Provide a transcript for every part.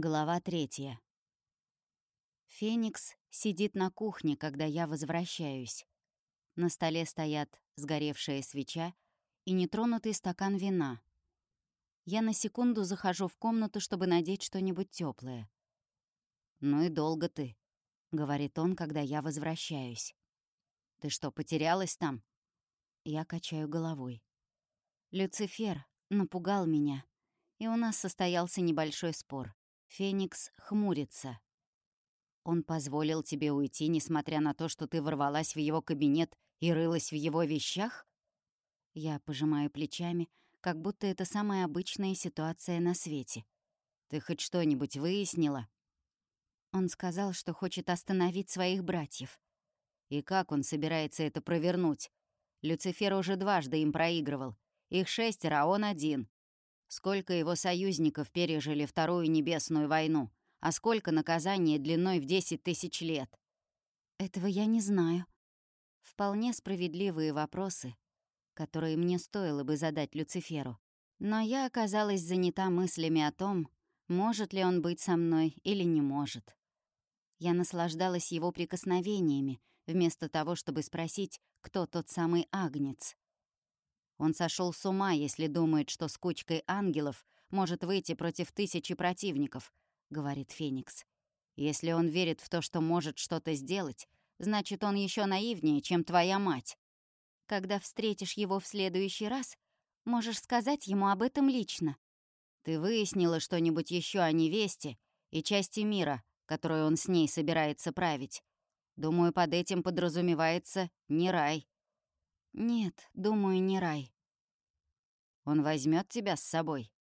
Глава третья. Феникс сидит на кухне, когда я возвращаюсь. На столе стоят сгоревшая свеча и нетронутый стакан вина. Я на секунду захожу в комнату, чтобы надеть что-нибудь теплое. «Ну и долго ты», — говорит он, когда я возвращаюсь. «Ты что, потерялась там?» Я качаю головой. Люцифер напугал меня, и у нас состоялся небольшой спор. Феникс хмурится. Он позволил тебе уйти, несмотря на то, что ты ворвалась в его кабинет и рылась в его вещах? Я пожимаю плечами, как будто это самая обычная ситуация на свете. Ты хоть что-нибудь выяснила? Он сказал, что хочет остановить своих братьев. И как он собирается это провернуть? Люцифер уже дважды им проигрывал. Их шестеро, а он один. Сколько его союзников пережили Вторую Небесную войну, а сколько наказаний длиной в 10 тысяч лет? Этого я не знаю. Вполне справедливые вопросы, которые мне стоило бы задать Люциферу. Но я оказалась занята мыслями о том, может ли он быть со мной или не может. Я наслаждалась его прикосновениями, вместо того, чтобы спросить, кто тот самый агнец. Он сошел с ума, если думает, что с кучкой ангелов может выйти против тысячи противников, говорит Феникс. Если он верит в то, что может что-то сделать, значит, он еще наивнее, чем твоя мать. Когда встретишь его в следующий раз, можешь сказать ему об этом лично. Ты выяснила что-нибудь еще о невесте и части мира, которую он с ней собирается править. Думаю, под этим подразумевается не рай. «Нет, думаю, не рай». «Он возьмет тебя с собой?»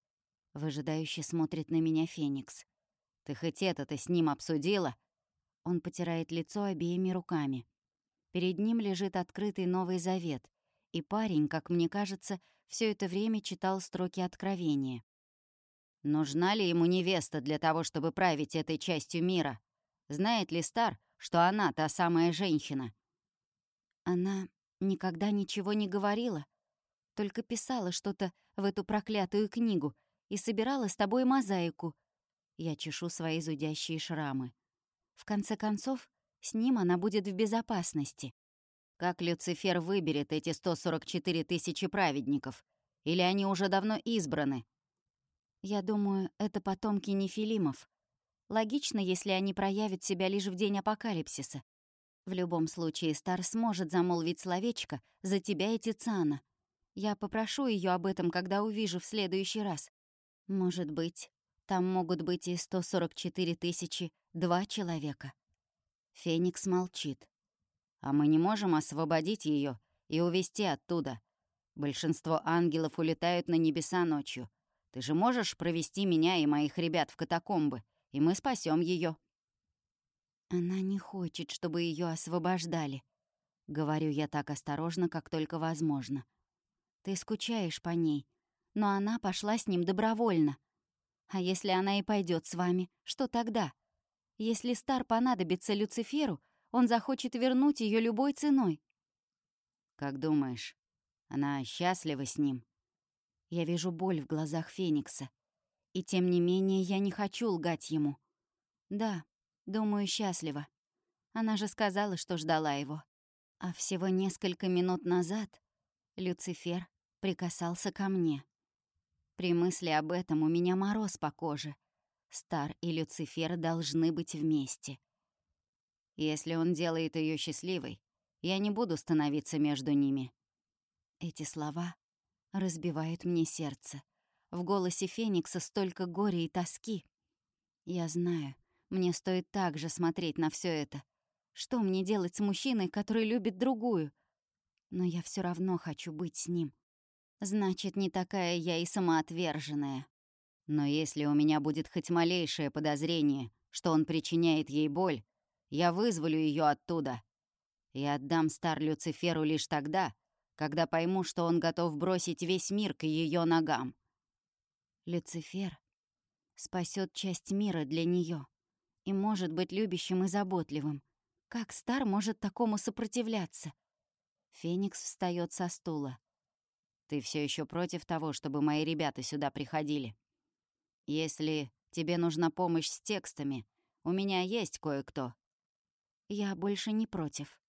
Выжидающе смотрит на меня Феникс. «Ты хоть это-то с ним обсудила?» Он потирает лицо обеими руками. Перед ним лежит открытый Новый Завет, и парень, как мне кажется, все это время читал строки Откровения. Нужна ли ему невеста для того, чтобы править этой частью мира? Знает ли Стар, что она та самая женщина? Она Никогда ничего не говорила, только писала что-то в эту проклятую книгу и собирала с тобой мозаику. Я чешу свои зудящие шрамы. В конце концов, с ним она будет в безопасности. Как Люцифер выберет эти 144 тысячи праведников? Или они уже давно избраны? Я думаю, это потомки нефилимов. Логично, если они проявят себя лишь в день апокалипсиса. В любом случае, Стар сможет замолвить словечко за тебя и Тициана. Я попрошу ее об этом, когда увижу в следующий раз. Может быть, там могут быть и 144 тысячи два человека. Феникс молчит. А мы не можем освободить ее и увести оттуда. Большинство ангелов улетают на небеса ночью. Ты же можешь провести меня и моих ребят в катакомбы, и мы спасем ее. Она не хочет, чтобы ее освобождали. Говорю я так осторожно, как только возможно. Ты скучаешь по ней, но она пошла с ним добровольно. А если она и пойдет с вами, что тогда? Если Стар понадобится Люциферу, он захочет вернуть ее любой ценой. Как думаешь, она счастлива с ним? Я вижу боль в глазах Феникса. И тем не менее я не хочу лгать ему. Да, Думаю, счастлива. Она же сказала, что ждала его. А всего несколько минут назад Люцифер прикасался ко мне. При мысли об этом у меня мороз по коже. Стар и Люцифер должны быть вместе. Если он делает ее счастливой, я не буду становиться между ними. Эти слова разбивают мне сердце. В голосе Феникса столько горя и тоски. Я знаю, мне стоит также смотреть на все это. Что мне делать с мужчиной, который любит другую? Но я все равно хочу быть с ним. Значит, не такая я и самоотверженная. Но если у меня будет хоть малейшее подозрение, что он причиняет ей боль, я вызволю ее оттуда. Я отдам Стар Люциферу лишь тогда, когда пойму, что он готов бросить весь мир к ее ногам. Люцифер спасет часть мира для нее и может быть любящим и заботливым. Как Стар может такому сопротивляться? Феникс встает со стула. «Ты все еще против того, чтобы мои ребята сюда приходили? Если Тебе нужна помощь с текстами. У меня есть кое-кто». «Я больше не против.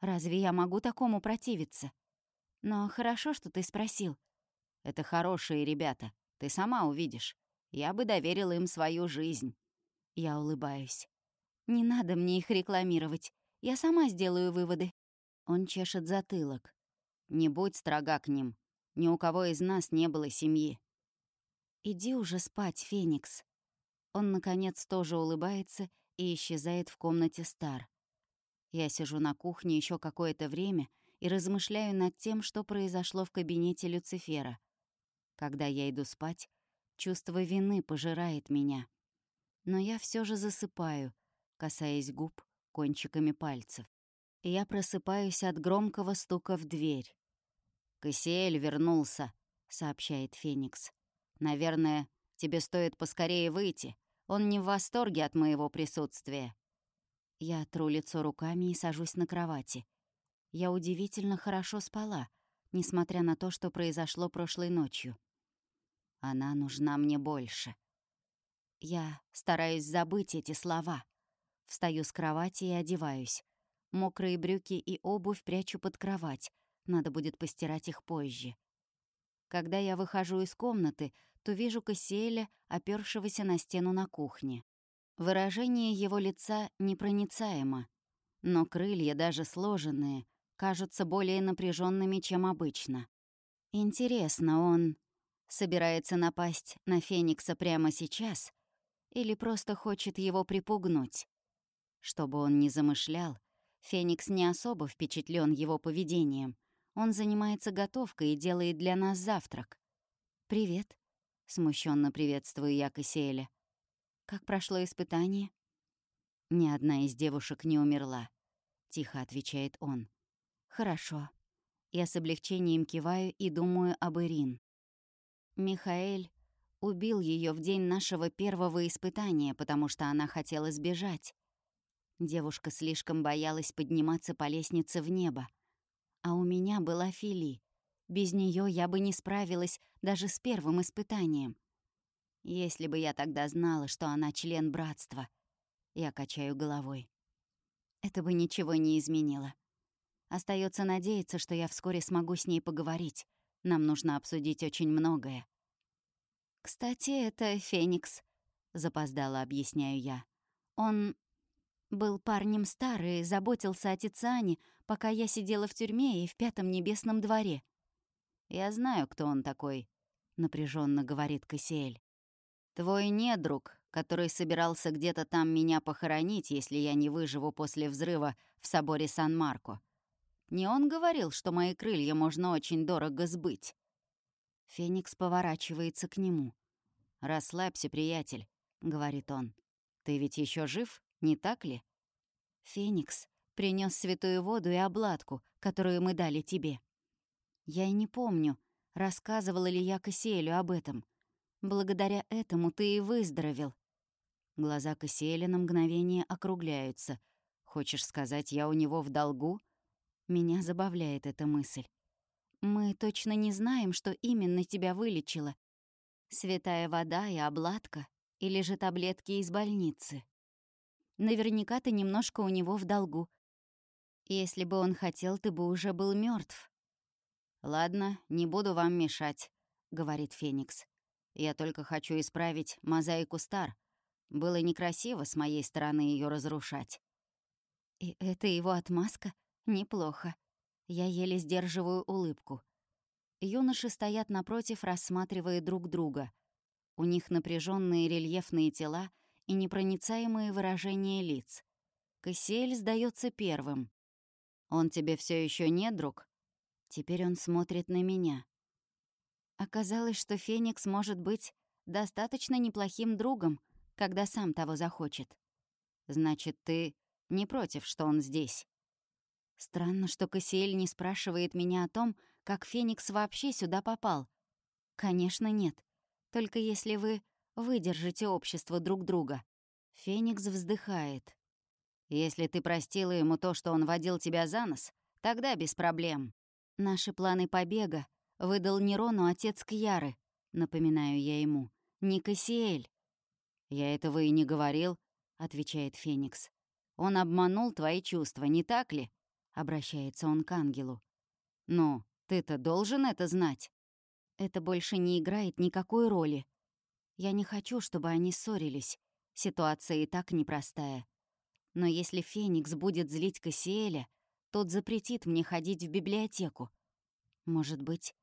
Разве я могу такому противиться? Но хорошо, что ты спросил. Это хорошие ребята, ты сама увидишь. Я бы доверила им свою жизнь». Я улыбаюсь. «Не надо мне их рекламировать. Я сама сделаю выводы». Он чешет затылок. «Не будь строга к ним. Ни у кого из нас не было семьи». «Иди уже спать, Феникс». Он, наконец, тоже улыбается и исчезает в комнате Стар. Я сижу на кухне еще какое-то время и размышляю над тем, что произошло в кабинете Люцифера. Когда я иду спать, чувство вины пожирает меня. Но я все же засыпаю, касаясь губ кончиками пальцев. Я просыпаюсь от громкого стука в дверь. «Кассиэль вернулся», — сообщает Феникс. «Наверное, тебе стоит поскорее выйти. Он не в восторге от моего присутствия». Я тру лицо руками и сажусь на кровати. Я удивительно хорошо спала, несмотря на то, что произошло прошлой ночью. Она нужна мне больше. Я стараюсь забыть эти слова. Встаю с кровати и одеваюсь. Мокрые брюки и обувь прячу под кровать. Надо будет постирать их позже. Когда я выхожу из комнаты, то вижу Кассиэля, опёршегося на стену на кухне. Выражение его лица непроницаемо, но крылья, даже сложенные, кажутся более напряженными, чем обычно. Интересно, он собирается напасть на Феникса прямо сейчас или просто хочет его припугнуть? Чтобы он не замышлял, Феникс не особо впечатлен его поведением. Он занимается готовкой и делает для нас завтрак. «Привет», — смущенно приветствую я Кассиэля. «Как прошло испытание?» «Ни одна из девушек не умерла», — тихо отвечает он. «Хорошо». Я с облегчением киваю и думаю об Ирин. Михаэль убил ее в день нашего первого испытания, потому что она хотела сбежать. Девушка слишком боялась подниматься по лестнице в небо. А у меня была Фили. Без нее я бы не справилась даже с первым испытанием. Если бы я тогда знала, что она член братства. Я качаю головой. Это бы ничего не изменило. Остается надеяться, что я вскоре смогу с ней поговорить. Нам нужно обсудить очень многое. «Кстати, это Феникс», — запоздало объясняю я. «Он был парнем старый, заботился о Тициане, пока я сидела в тюрьме и в Пятом Небесном дворе». «Я знаю, кто он такой», — напряженно говорит Кассиэль. «Твой недруг, который собирался где-то там меня похоронить, если я не выживу после взрыва в соборе Сан-Марко. Не он говорил, что мои крылья можно очень дорого сбыть?» Феникс поворачивается к нему. «Расслабься, приятель», — говорит он. «Ты ведь еще жив, не так ли?» «Феникс принес святую воду и обладку, которую мы дали тебе. Я и не помню, рассказывала ли я Кассиэлю об этом. Благодаря этому ты и выздоровел». Глаза Кассиэля на мгновение округляются. «Хочешь сказать, я у него в долгу?» Меня забавляет эта мысль. «Мы точно не знаем, что именно тебя вылечило. Святая вода и обладка или же таблетки из больницы. Наверняка ты немножко у него в долгу. Если бы он хотел, ты бы уже был мертв. «Ладно, не буду вам мешать», — говорит Феникс. «Я только хочу исправить мозаику стар. Было некрасиво с моей стороны ее разрушать». «И это его отмазка?» Неплохо. Я еле сдерживаю улыбку. Юноши стоят напротив, рассматривая друг друга. У них напряженные рельефные тела и непроницаемые выражения лиц. Кассиэль сдается первым. «Он тебе все еще не друг?» Теперь он смотрит на меня. Оказалось, что Феникс может быть достаточно неплохим другом, когда сам того захочет. «Значит, ты не против, что он здесь?» Странно, что Кассиэль не спрашивает меня о том, как Феникс вообще сюда попал. Конечно, нет. Только если вы выдержите общество друг друга. Феникс вздыхает. Если ты простила ему то, что он водил тебя за нос, тогда без проблем. Наши планы побега выдал Нерону отец Кьяры, напоминаю я ему. Не Кассиэль. «Я этого и не говорил», — отвечает Феникс. «Он обманул твои чувства, не так ли?» — обращается он к ангелу. «Ну, ты-то должен это знать». Это больше не играет никакой роли. Я не хочу, чтобы они ссорились. Ситуация и так непростая. Но если Феникс будет злить Кассиэля, тот запретит мне ходить в библиотеку. Может быть,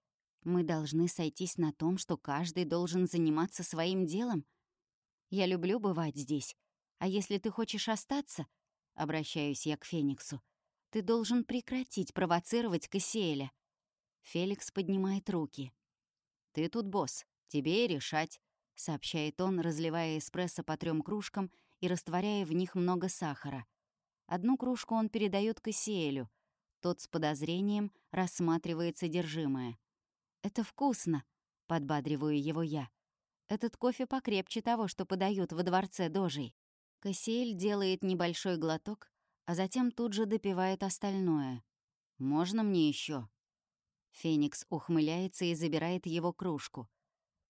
мы должны сойтись на том, что каждый должен заниматься своим делом? Я люблю бывать здесь. А если ты хочешь остаться, обращаюсь я к Фениксу, ты должен прекратить провоцировать Кассиэля. Феликс поднимает руки. «Ты тут босс, тебе и решать», — сообщает он, разливая эспрессо по трем кружкам и растворяя в них много сахара. Одну кружку он передает Кассиэлю. Тот с подозрением рассматривает содержимое. «Это вкусно», — подбадриваю его я. «Этот кофе покрепче того, что подают во дворце дожей». Кассиэль делает небольшой глоток, а затем тут же допивает остальное. «Можно мне еще? Феникс ухмыляется и забирает его кружку.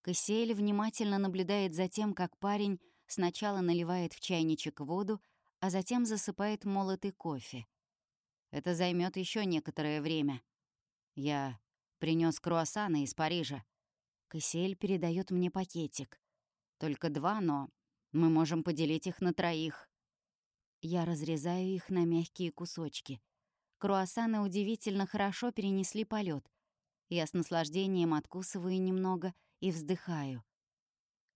Кассиэль внимательно наблюдает за тем, как парень сначала наливает в чайничек воду, а затем засыпает молотый кофе. Это займет еще некоторое время. Я Принес круассаны из Парижа. Кассиэль передает мне пакетик. Только два, но мы можем поделить их на троих. Я разрезаю их на мягкие кусочки. Круассаны удивительно хорошо перенесли полет. Я с наслаждением откусываю немного и вздыхаю.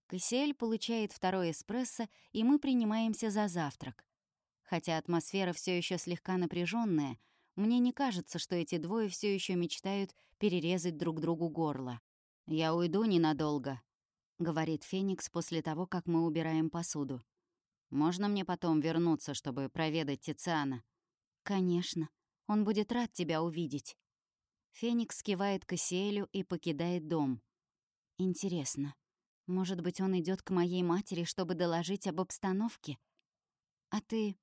Кассиэль получает второй эспрессо, и мы принимаемся за завтрак. Хотя атмосфера все еще слегка напряженная, мне не кажется, что эти двое все еще мечтают перерезать друг другу горло. «Я уйду ненадолго», — говорит Феникс после того, как мы убираем посуду. «Можно мне потом вернуться, чтобы проведать Тициана?» «Конечно. Он будет рад тебя увидеть». Феникс кивает Кассиэлю и покидает дом. «Интересно, может быть, он идет к моей матери, чтобы доложить об обстановке? А ты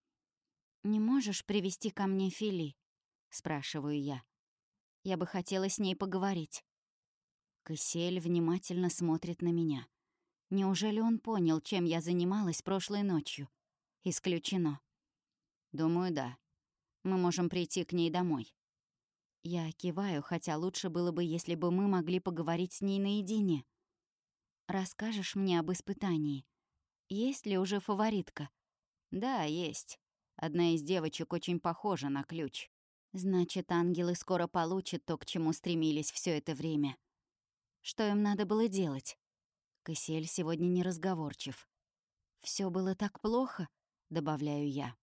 не можешь привести ко мне Фили?» — спрашиваю я. Я бы хотела с ней поговорить. Кассиэль внимательно смотрит на меня. Неужели он понял, чем я занималась прошлой ночью? Исключено. Думаю, да. Мы можем прийти к ней домой. Я киваю, хотя лучше было бы, если бы мы могли поговорить с ней наедине. Расскажешь мне об испытании? Есть ли уже фаворитка? Да, есть. Одна из девочек очень похожа на ключ. Значит, ангелы скоро получат то, к чему стремились все это время. Что им надо было делать? Кассиэль сегодня не разговорчив. Все было так плохо», — добавляю я.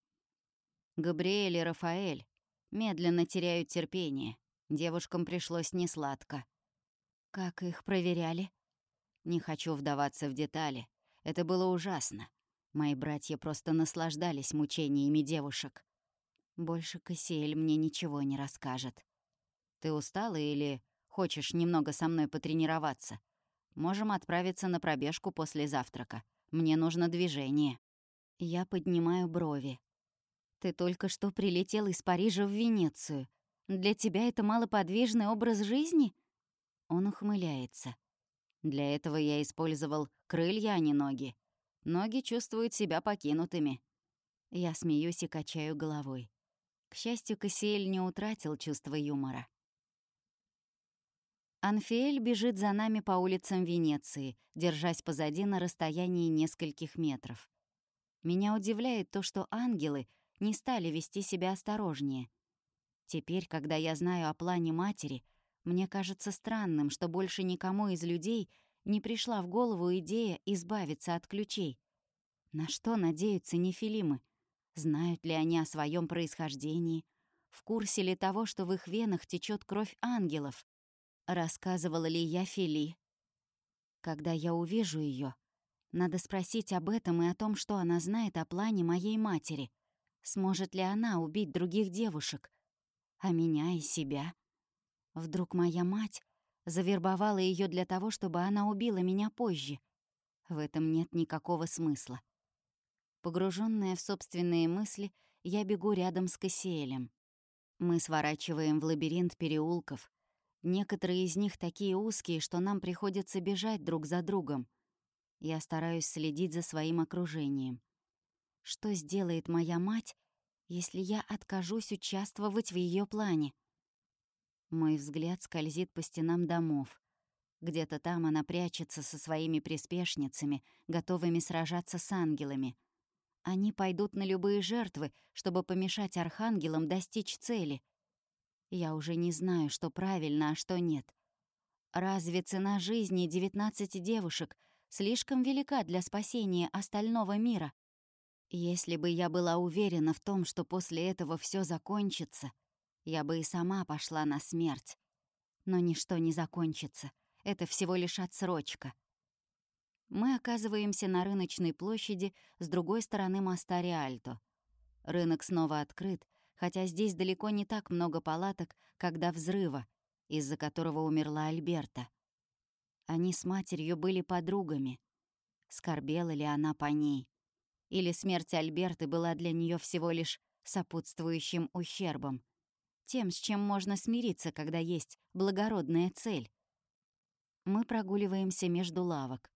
Габриэль и Рафаэль медленно теряют терпение. Девушкам пришлось несладко. Как их проверяли? Не хочу вдаваться в детали. Это было ужасно. Мои братья просто наслаждались мучениями девушек. Больше Кассиэль мне ничего не расскажет. Ты устала или хочешь немного со мной потренироваться? Можем отправиться на пробежку после завтрака. Мне нужно движение. Я поднимаю брови. Ты только что прилетел из Парижа в Венецию. Для тебя это малоподвижный образ жизни? Он ухмыляется. Для этого я использовал крылья, а не ноги. Ноги чувствуют себя покинутыми. Я смеюсь и качаю головой. К счастью, Кассиэль не утратил чувства юмора. Анфиэль бежит за нами по улицам Венеции, держась позади на расстоянии нескольких метров. Меня удивляет то, что ангелы не стали вести себя осторожнее. Теперь, когда я знаю о плане матери, мне кажется странным, что больше никому из людей не пришла в голову идея избавиться от ключей. На что надеются нефилимы? Знают ли они о своем происхождении? В курсе ли того, что в их венах течет кровь ангелов? Рассказывала ли я Фили? Когда я увижу ее, надо спросить об этом и о том, что она знает о плане моей матери. Сможет ли она убить других девушек? А меня и себя? Вдруг моя мать завербовала ее для того, чтобы она убила меня позже? В этом нет никакого смысла. Погруженная в собственные мысли, я бегу рядом с Кассиэлем. Мы сворачиваем в лабиринт переулков. Некоторые из них такие узкие, что нам приходится бежать друг за другом. Я стараюсь следить за своим окружением. Что сделает моя мать, если я откажусь участвовать в ее плане? Мой взгляд скользит по стенам домов. Где-то там она прячется со своими приспешницами, готовыми сражаться с ангелами. Они пойдут на любые жертвы, чтобы помешать архангелам достичь цели. Я уже не знаю, что правильно, а что нет. Разве цена жизни 19 девушек слишком велика для спасения остального мира? Если бы я была уверена в том, что после этого все закончится, я бы и сама пошла на смерть. Но ничто не закончится — это всего лишь отсрочка. Мы оказываемся на рыночной площади с другой стороны моста Риальто. Рынок снова открыт, хотя здесь далеко не так много палаток, как до взрыва, из-за которого умерла Альберта. Они с матерью были подругами. Скорбела ли она по ней? Или смерть Альберты была для нее всего лишь сопутствующим ущербом? Тем, с чем можно смириться, когда есть благородная цель. Мы прогуливаемся между лавок.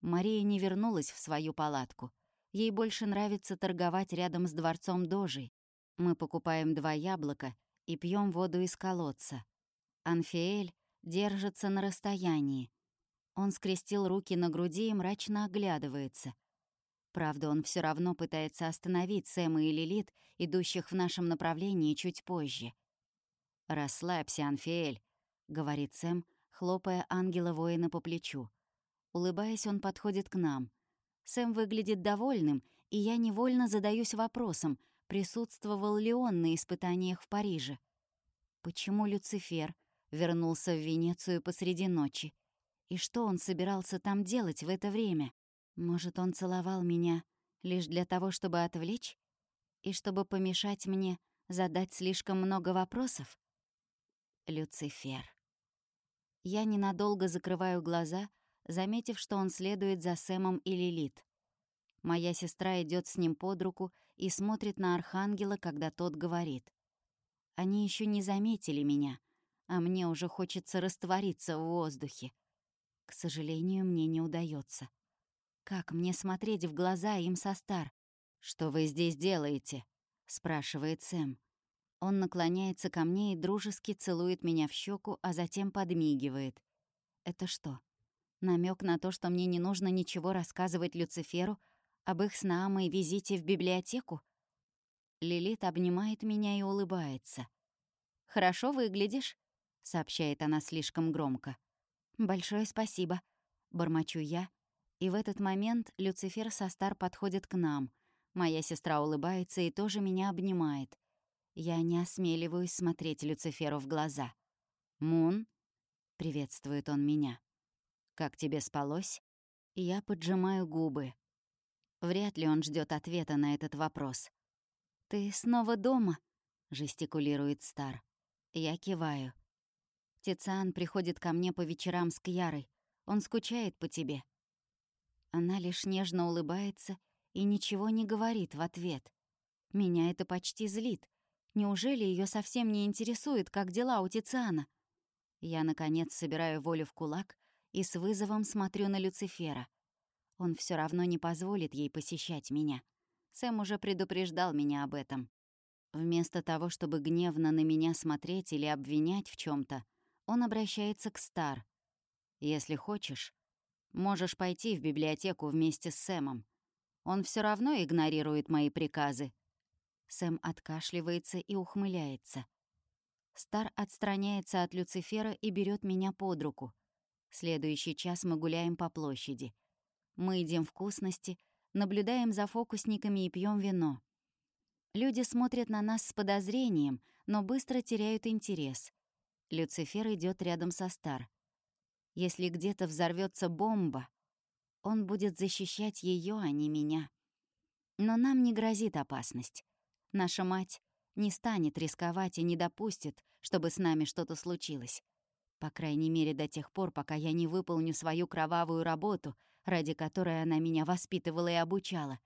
Мария не вернулась в свою палатку. Ей больше нравится торговать рядом с дворцом Дожей. Мы покупаем два яблока и пьем воду из колодца. Анфиэль держится на расстоянии. Он скрестил руки на груди и мрачно оглядывается. Правда, он все равно пытается остановить Сэма и Лилит, идущих в нашем направлении чуть позже. «Расслабься, Анфиэль», — говорит Сэм, хлопая ангела-воина по плечу. Улыбаясь, он подходит к нам. Сэм выглядит довольным, и я невольно задаюсь вопросом, присутствовал ли он на испытаниях в Париже. Почему Люцифер вернулся в Венецию посреди ночи? И что он собирался там делать в это время? Может, он целовал меня лишь для того, чтобы отвлечь? И чтобы помешать мне задать слишком много вопросов? Люцифер. Я ненадолго закрываю глаза, заметив, что он следует за Сэмом и Лилит. Моя сестра идет с ним под руку и смотрит на Архангела, когда тот говорит. Они еще не заметили меня, а мне уже хочется раствориться в воздухе. К сожалению, мне не удается. Как мне смотреть в глаза им со стар? «Что вы здесь делаете?» — спрашивает Сэм. Он наклоняется ко мне и дружески целует меня в щеку, а затем подмигивает. Это что? Намек на то, что мне не нужно ничего рассказывать Люциферу об их с Наамой визите в библиотеку? Лилит обнимает меня и улыбается. «Хорошо выглядишь», — сообщает она слишком громко. «Большое спасибо», — бормочу я. И в этот момент Люцифер со Стар подходит к нам. Моя сестра улыбается и тоже меня обнимает. Я не осмеливаюсь смотреть Люциферу в глаза. «Мун?» — приветствует он меня. «Как тебе спалось?» Я поджимаю губы. Вряд ли он ждет ответа на этот вопрос. «Ты снова дома?» — жестикулирует Стар. Я киваю. Тициан приходит ко мне по вечерам с Кьярой. Он скучает по тебе. Она лишь нежно улыбается и ничего не говорит в ответ. Меня это почти злит. Неужели ее совсем не интересует, как дела у Тициана? Я, наконец, собираю волю в кулак и с вызовом смотрю на Люцифера. Он все равно не позволит ей посещать меня. Сэм уже предупреждал меня об этом. Вместо того, чтобы гневно на меня смотреть или обвинять в чем то он обращается к Стар. «Если хочешь, можешь пойти в библиотеку вместе с Сэмом. Он все равно игнорирует мои приказы. Сэм откашливается и ухмыляется. Стар отстраняется от Люцифера и берет меня под руку. Следующий час мы гуляем по площади. Мы едим вкусности, наблюдаем за фокусниками и пьем вино. Люди смотрят на нас с подозрением, но быстро теряют интерес. Люцифер идет рядом со Стар. Если где-то взорвется бомба, он будет защищать ее, а не меня. Но нам не грозит опасность. Наша мать не станет рисковать и не допустит, чтобы с нами что-то случилось. По крайней мере, до тех пор, пока я не выполню свою кровавую работу, ради которой она меня воспитывала и обучала.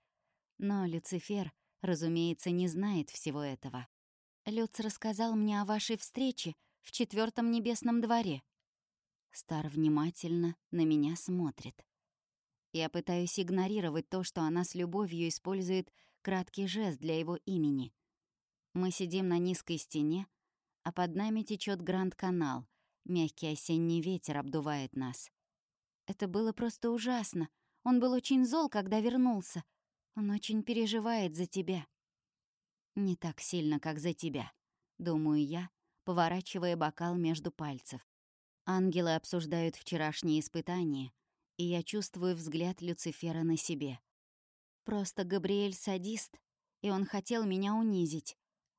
Но Люцифер, разумеется, не знает всего этого. Люц рассказал мне о вашей встрече в четвертом небесном дворе. Стар внимательно на меня смотрит. Я пытаюсь игнорировать то, что она с любовью использует краткий жест для его имени. Мы сидим на низкой стене, а под нами течет Гранд-канал. Мягкий осенний ветер обдувает нас. Это было просто ужасно. Он был очень зол, когда вернулся. Он очень переживает за тебя. Не так сильно, как за тебя, думаю я, поворачивая бокал между пальцев. Ангелы обсуждают вчерашние испытания, и я чувствую взгляд Люцифера на себе. Просто Габриэль садист, и он хотел меня унизить.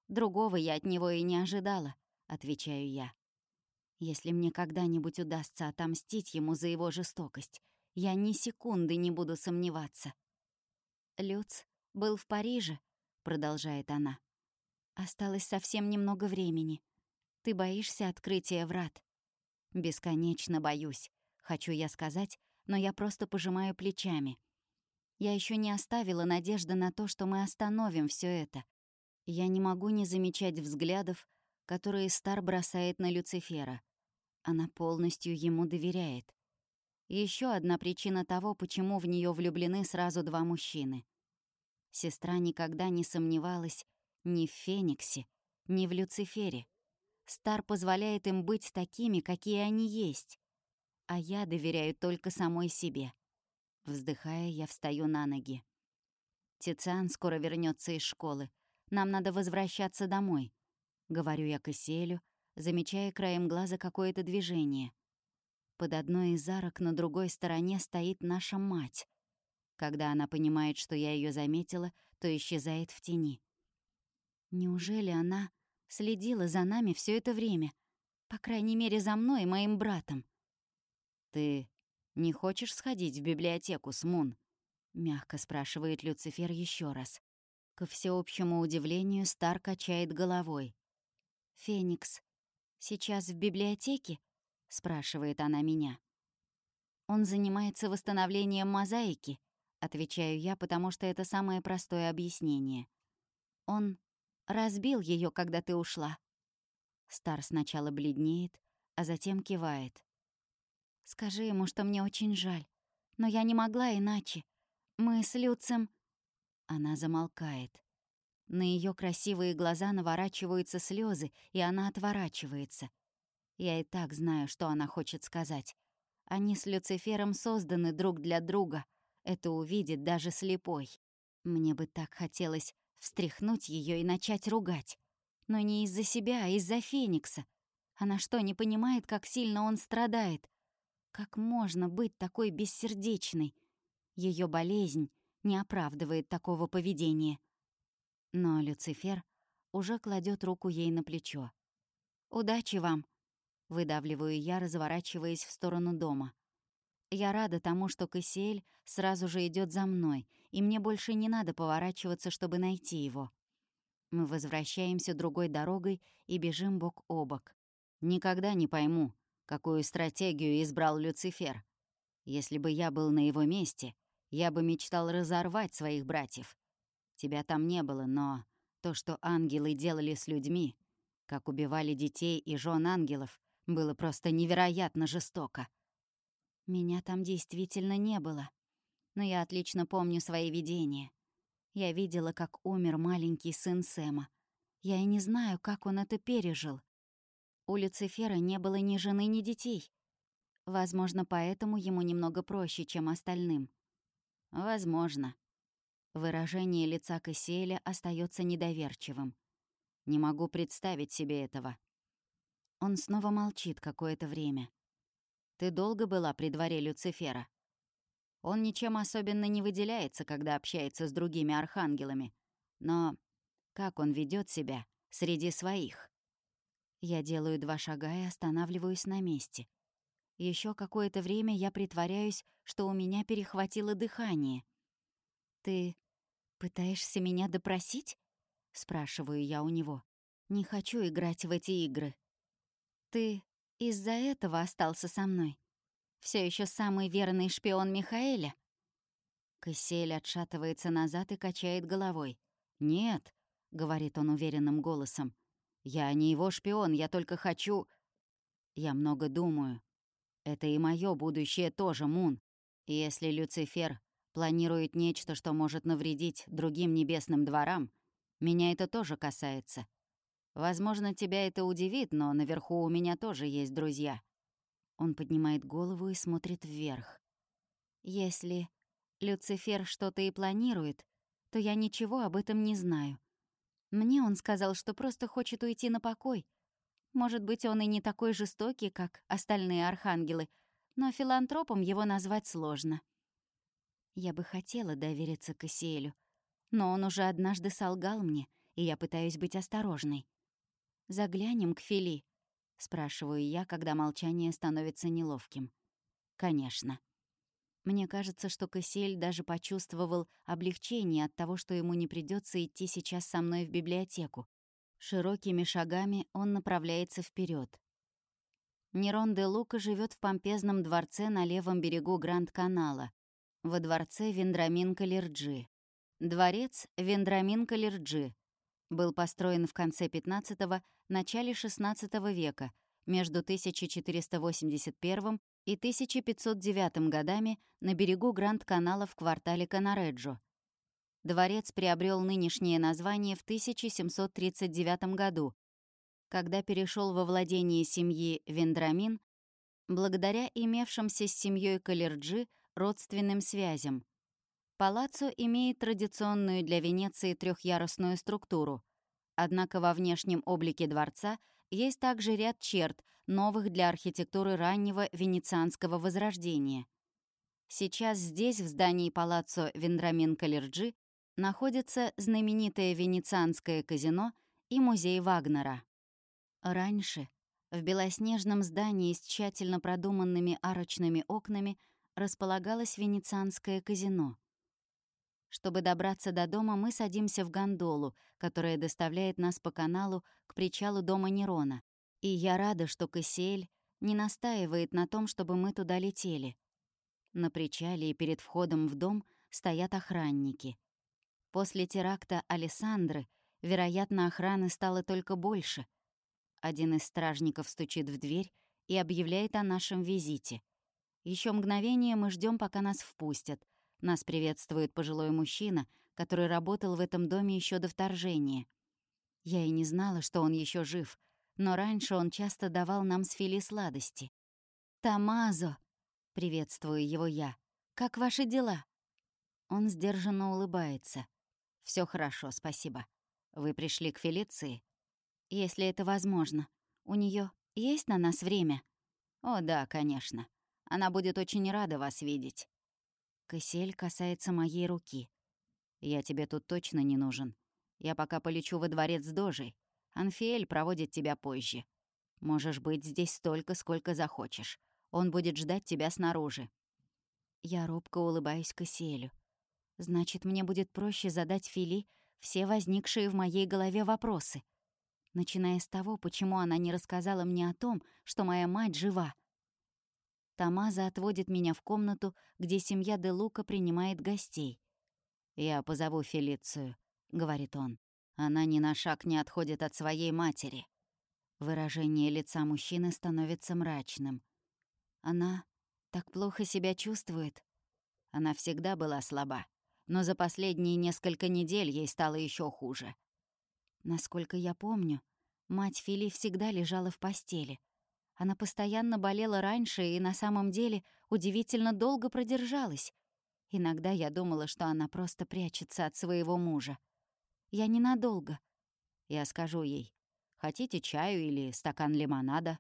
Другого я от него и не ожидала, отвечаю я. Если мне когда-нибудь удастся отомстить ему за его жестокость, я ни секунды не буду сомневаться. Люц был в Париже, продолжает она. Осталось совсем немного времени. Ты боишься открытия врат? Бесконечно боюсь, хочу я сказать, но я просто пожимаю плечами. Я еще не оставила надежды на то, что мы остановим все это. Я не могу не замечать взглядов, которые Стар бросает на Люцифера. Она полностью ему доверяет. Еще одна причина того, почему в нее влюблены сразу два мужчины. Сестра никогда не сомневалась ни в Фениксе, ни в Люцифере. Стар позволяет им быть такими, какие они есть. А я доверяю только самой себе. Вздыхая, я встаю на ноги. Тициан скоро вернется из школы. Нам надо возвращаться домой. Говорю я Кассиэлю, замечая краем глаза какое-то движение. Под одной из арок на другой стороне стоит наша мать. Когда она понимает, что я ее заметила, то исчезает в тени. Неужели она следила за нами все это время? По крайней мере, за мной и моим братом. «Ты не хочешь сходить в библиотеку, Смун?» — мягко спрашивает Люцифер еще раз. Ко всеобщему удивлению, Стар качает головой. «Феникс, сейчас в библиотеке?» — спрашивает она меня. «Он занимается восстановлением мозаики», — отвечаю я, потому что это самое простое объяснение. «Он разбил ее, когда ты ушла». Стар сначала бледнеет, а затем кивает. «Скажи ему, что мне очень жаль, но я не могла иначе. Мы с Люцем...» Она замолкает. На ее красивые глаза наворачиваются слезы, и она отворачивается. Я и так знаю, что она хочет сказать. Они с Люцифером созданы друг для друга. Это увидит даже слепой. Мне бы так хотелось встряхнуть ее и начать ругать. Но не из-за себя, а из-за Феникса. Она что, не понимает, как сильно он страдает? Как можно быть такой бессердечной? Ее болезнь не оправдывает такого поведения. Но Люцифер уже кладет руку ей на плечо. «Удачи вам!» — выдавливаю я, разворачиваясь в сторону дома. Я рада тому, что Кассиэль сразу же идет за мной, и мне больше не надо поворачиваться, чтобы найти его. Мы возвращаемся другой дорогой и бежим бок о бок. Никогда не пойму, какую стратегию избрал Люцифер. Если бы я был на его месте, я бы мечтал разорвать своих братьев. Тебя там не было, но то, что ангелы делали с людьми, как убивали детей и жен ангелов, было просто невероятно жестоко. Меня там действительно не было. Но я отлично помню свои видения. Я видела, как умер маленький сын Сэма. Я и не знаю, как он это пережил. У Люцифера не было ни жены, ни детей. Возможно, поэтому ему немного проще, чем остальным. Возможно. Выражение лица Кассиэля остается недоверчивым. Не могу представить себе этого. Он снова молчит какое-то время. Ты долго была при дворе Люцифера? Он ничем особенно не выделяется, когда общается с другими архангелами. Но как он ведет себя среди своих? Я делаю два шага и останавливаюсь на месте. Еще какое-то время я притворяюсь, что у меня перехватило дыхание. «Ты пытаешься меня допросить?» — спрашиваю я у него. «Не хочу играть в эти игры. Ты из-за этого остался со мной? Все еще самый верный шпион Михаэля?» Кассель отшатывается назад и качает головой. «Нет», — говорит он уверенным голосом, — «я не его шпион, я только хочу...» «Я много думаю. Это и мое будущее тоже, Мун. Если Люцифер планирует нечто, что может навредить другим небесным дворам, меня это тоже касается. Возможно, тебя это удивит, но наверху у меня тоже есть друзья. Он поднимает голову и смотрит вверх. Если Люцифер что-то и планирует, то я ничего об этом не знаю. Мне он сказал, что просто хочет уйти на покой. Может быть, он и не такой жестокий, как остальные архангелы, но филантропом его назвать сложно. Я бы хотела довериться Кассиэлю, но он уже однажды солгал мне, и я пытаюсь быть осторожной. «Заглянем к Фили», — спрашиваю я, когда молчание становится неловким. «Конечно». Мне кажется, что Кассиэль даже почувствовал облегчение от того, что ему не придется идти сейчас со мной в библиотеку. Широкими шагами он направляется вперед. Нерон де Лука живет в помпезном дворце на левом берегу Гранд-канала, во дворце Вендрамин Калерджи. Дворец Вендрамин Калерджи был построен в конце 15 начале XVI века, между 1481 и 1509 годами на берегу Гранд-канала в квартале Канареджо. Дворец приобрел нынешнее название в 1739 году, когда перешел во владение семьи Вендрамин, благодаря имевшимся с семьей Калерджи родственным связям. Палаццо имеет традиционную для Венеции трехъярусную структуру, однако во внешнем облике дворца есть также ряд черт, новых для архитектуры раннего венецианского возрождения. Сейчас здесь, в здании палаццо Вендрамин Калерджи, находится знаменитое венецианское казино и музей Вагнера. Раньше в белоснежном здании с тщательно продуманными арочными окнами располагалось венецианское казино. Чтобы добраться до дома, мы садимся в гондолу, которая доставляет нас по каналу к причалу дома Нерона. И я рада, что Кассиэль не настаивает на том, чтобы мы туда летели. На причале и перед входом в дом стоят охранники. После теракта Александры, вероятно, охраны стало только больше. Один из стражников стучит в дверь и объявляет о нашем визите. Еще мгновение мы ждем, пока нас впустят — нас приветствует пожилой мужчина, который работал в этом доме еще до вторжения. Я и не знала, что он еще жив, но раньше он часто давал нам с Фили сладости. «Тамазо!» — приветствую его я. «Как ваши дела?» Он сдержанно улыбается. Все хорошо, спасибо. Вы пришли к Фелиции?» «Если это возможно. У нее есть на нас время?» «О, да, конечно. Она будет очень рада вас видеть». Кассиэль касается моей руки. «Я тебе тут точно не нужен. Я пока полечу во дворец Дожей. Анфиэль проводит тебя позже. Можешь быть здесь столько, сколько захочешь. Он будет ждать тебя снаружи». Я робко улыбаюсь Кассиэлю. «Значит, мне будет проще задать Фили все возникшие в моей голове вопросы, начиная с того, почему она не рассказала мне о том, что моя мать жива, Тамаза отводит меня в комнату, где семья Де Лука принимает гостей. «Я позову Фелицию», — говорит он. «Она ни на шаг не отходит от своей матери». Выражение лица мужчины становится мрачным. «Она так плохо себя чувствует?» Она всегда была слаба, но за последние несколько недель ей стало еще хуже. Насколько я помню, мать Фили всегда лежала в постели. Она постоянно болела раньше и на самом деле удивительно долго продержалась. Иногда я думала, что она просто прячется от своего мужа. Я ненадолго. Я скажу ей, хотите чаю или стакан лимонада?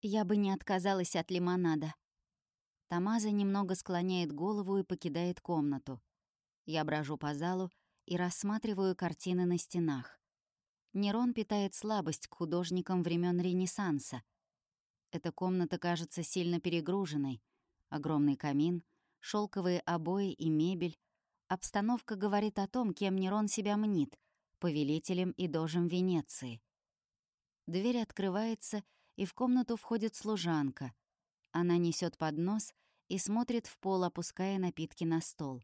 Я бы не отказалась от лимонада. Тамаза немного склоняет голову и покидает комнату. Я брожу по залу и рассматриваю картины на стенах. Нерон питает слабость к художникам времен Ренессанса. Эта комната кажется сильно перегруженной. Огромный камин, шелковые обои и мебель. Обстановка говорит о том, кем Нерон себя мнит — повелителем и дожем Венеции. Дверь открывается, и в комнату входит служанка. Она несет поднос и смотрит в пол, опуская напитки на стол.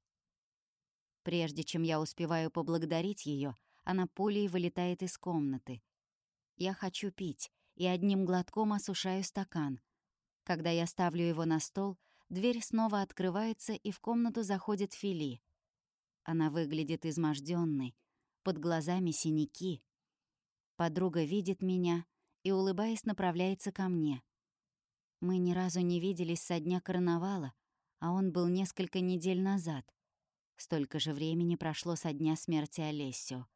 Прежде чем я успеваю поблагодарить ее, она пулей вылетает из комнаты. Я хочу пить, и одним глотком осушаю стакан. Когда я ставлю его на стол, дверь снова открывается, и в комнату заходит Фили. Она выглядит изможденной, под глазами синяки. Подруга видит меня и, улыбаясь, направляется ко мне. Мы ни разу не виделись со дня карнавала, а он был несколько недель назад. Столько же времени прошло со дня смерти Олесио.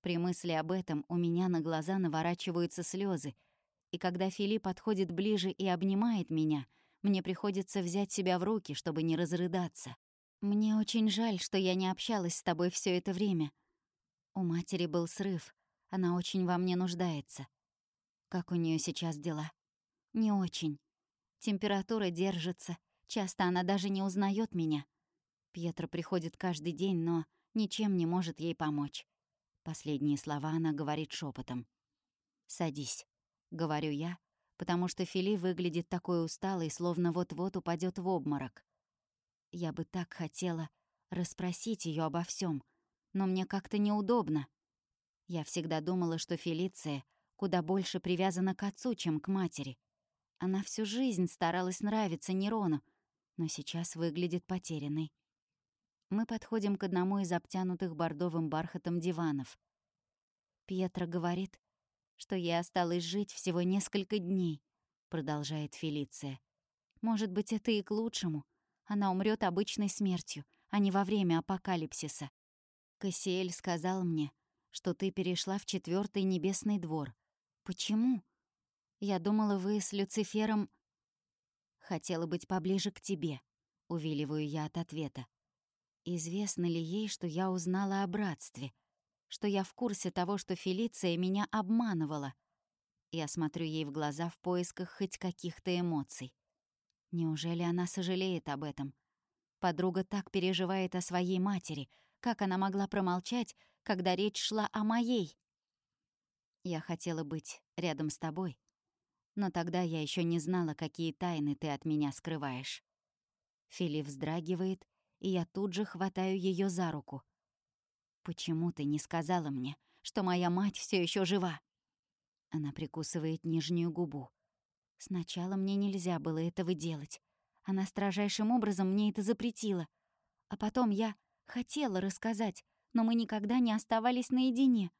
При мысли об этом у меня на глаза наворачиваются слезы, и когда Филипп подходит ближе и обнимает меня, мне приходится взять себя в руки, чтобы не разрыдаться. Мне очень жаль, что я не общалась с тобой все это время. У матери был срыв, она очень во мне нуждается. Как у нее сейчас дела? Не очень. Температура держится, часто она даже не узнает меня. Пьетро приходит каждый день, но ничем не может ей помочь. Последние слова она говорит шепотом. «Садись», — говорю я, потому что Фили выглядит такой усталой, словно вот-вот упадет в обморок. Я бы так хотела расспросить ее обо всем, но мне как-то неудобно. Я всегда думала, что Фелиция куда больше привязана к отцу, чем к матери. Она всю жизнь старалась нравиться Нерону, но сейчас выглядит потерянной. Мы подходим к одному из обтянутых бордовым бархатом диванов. Пьетро говорит, что ей осталось жить всего несколько дней, продолжает Фелиция. Может быть, это и к лучшему. Она умрет обычной смертью, а не во время апокалипсиса. Кассиэль сказал мне, что ты перешла в четвертый небесный двор. Почему? Я думала, вы с Люцифером... Хотела быть поближе к тебе, увиливаю я от ответа. Известно ли ей, что я узнала о братстве? Что я в курсе того, что Фелиция меня обманывала? Я смотрю ей в глаза в поисках хоть каких-то эмоций. Неужели она сожалеет об этом? Подруга так переживает о своей матери. Как она могла промолчать, когда речь шла о моей? Я хотела быть рядом с тобой. Но тогда я еще не знала, какие тайны ты от меня скрываешь. Филипп вздрагивает и я тут же хватаю ее за руку. «Почему ты не сказала мне, что моя мать все еще жива?» Она прикусывает нижнюю губу. «Сначала мне нельзя было этого делать. Она строжайшим образом мне это запретила. А потом я хотела рассказать, но мы никогда не оставались наедине.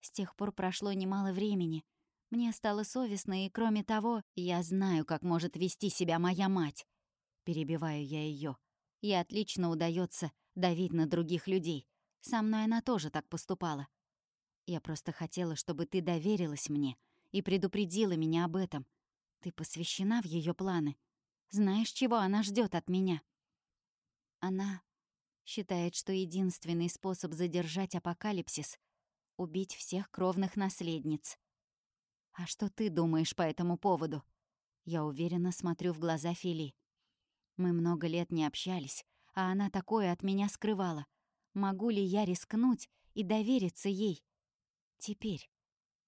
С тех пор прошло немало времени. Мне стало совестно, и кроме того, я знаю, как может вести себя моя мать. Перебиваю я ее. Ей отлично удается давить на других людей. Со мной она тоже так поступала. Я просто хотела, чтобы ты доверилась мне и предупредила меня об этом. Ты посвящена в ее планы. Знаешь, чего она ждет от меня? Она считает, что единственный способ задержать апокалипсис — убить всех кровных наследниц. А что ты думаешь по этому поводу? Я уверенно смотрю в глаза Фили. Мы много лет не общались, а она такое от меня скрывала. Могу ли я рискнуть и довериться ей? Теперь,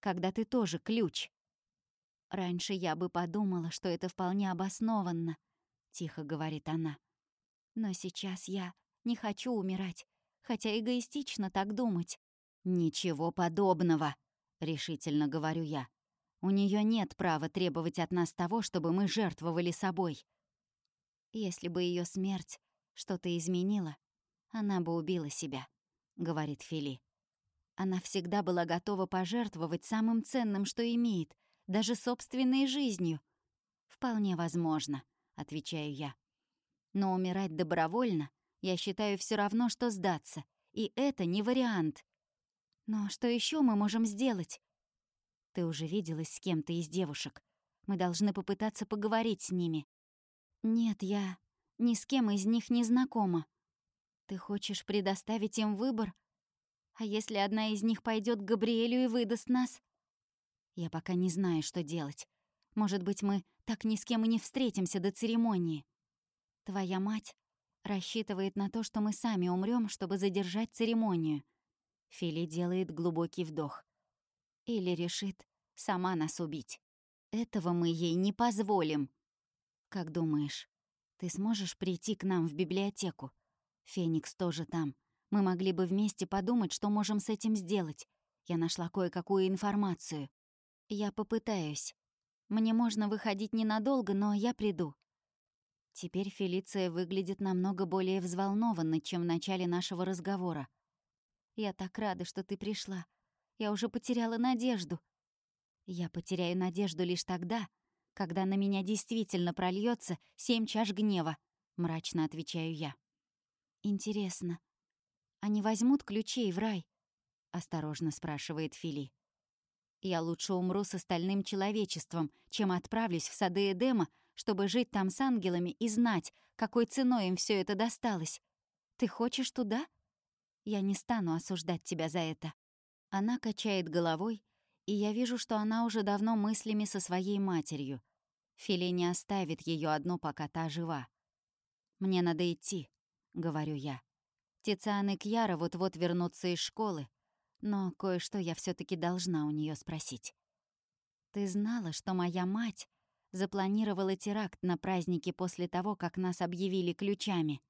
когда ты тоже ключ. Раньше я бы подумала, что это вполне обоснованно, тихо говорит она. Но сейчас я не хочу умирать, хотя эгоистично так думать. Ничего подобного, решительно говорю я. У нее нет права требовать от нас того, чтобы мы жертвовали собой. Если бы ее смерть что-то изменила, она бы убила себя, говорит Фили. Она всегда была готова пожертвовать самым ценным, что имеет, даже собственной жизнью. Вполне возможно, отвечаю я. Но умирать добровольно я считаю все равно, что сдаться, и это не вариант. Но что еще мы можем сделать? Ты уже виделась с кем-то из девушек. Мы должны попытаться поговорить с ними. «Нет, я ни с кем из них не знакома. Ты хочешь предоставить им выбор? А если одна из них пойдет к Габриэлю и выдаст нас? Я пока не знаю, что делать. Может быть, мы так ни с кем и не встретимся до церемонии. Твоя мать рассчитывает на то, что мы сами умрем, чтобы задержать церемонию. Фили делает глубокий вдох. Или решит сама нас убить. Этого мы ей не позволим. Как думаешь, ты сможешь прийти к нам в библиотеку? Феникс тоже там. Мы могли бы вместе подумать, что можем с этим сделать. Я нашла кое-какую информацию. Я попытаюсь. Мне можно выходить ненадолго, но я приду. Теперь Фелиция выглядит намного более взволнованной, чем в начале нашего разговора. «Я так рада, что ты пришла. Я уже потеряла надежду». «Я потеряю надежду лишь тогда, когда на меня действительно прольется семь чаш гнева», — мрачно отвечаю я. «Интересно, они возьмут ключей в рай?» — осторожно спрашивает Фили. «Я лучше умру с остальным человечеством, чем отправлюсь в сады Эдема, чтобы жить там с ангелами и знать, какой ценой им все это досталось. Ты хочешь туда? Я не стану осуждать тебя за это». Она качает головой, и я вижу, что она уже давно мыслями со своей матерью. Филе не оставит ее одну, пока та жива. «Мне надо идти», — говорю я. Тициан и Кьяра вот-вот вернутся из школы, но кое-что я все таки должна у нее спросить. «Ты знала, что моя мать запланировала теракт на празднике после того, как нас объявили ключами.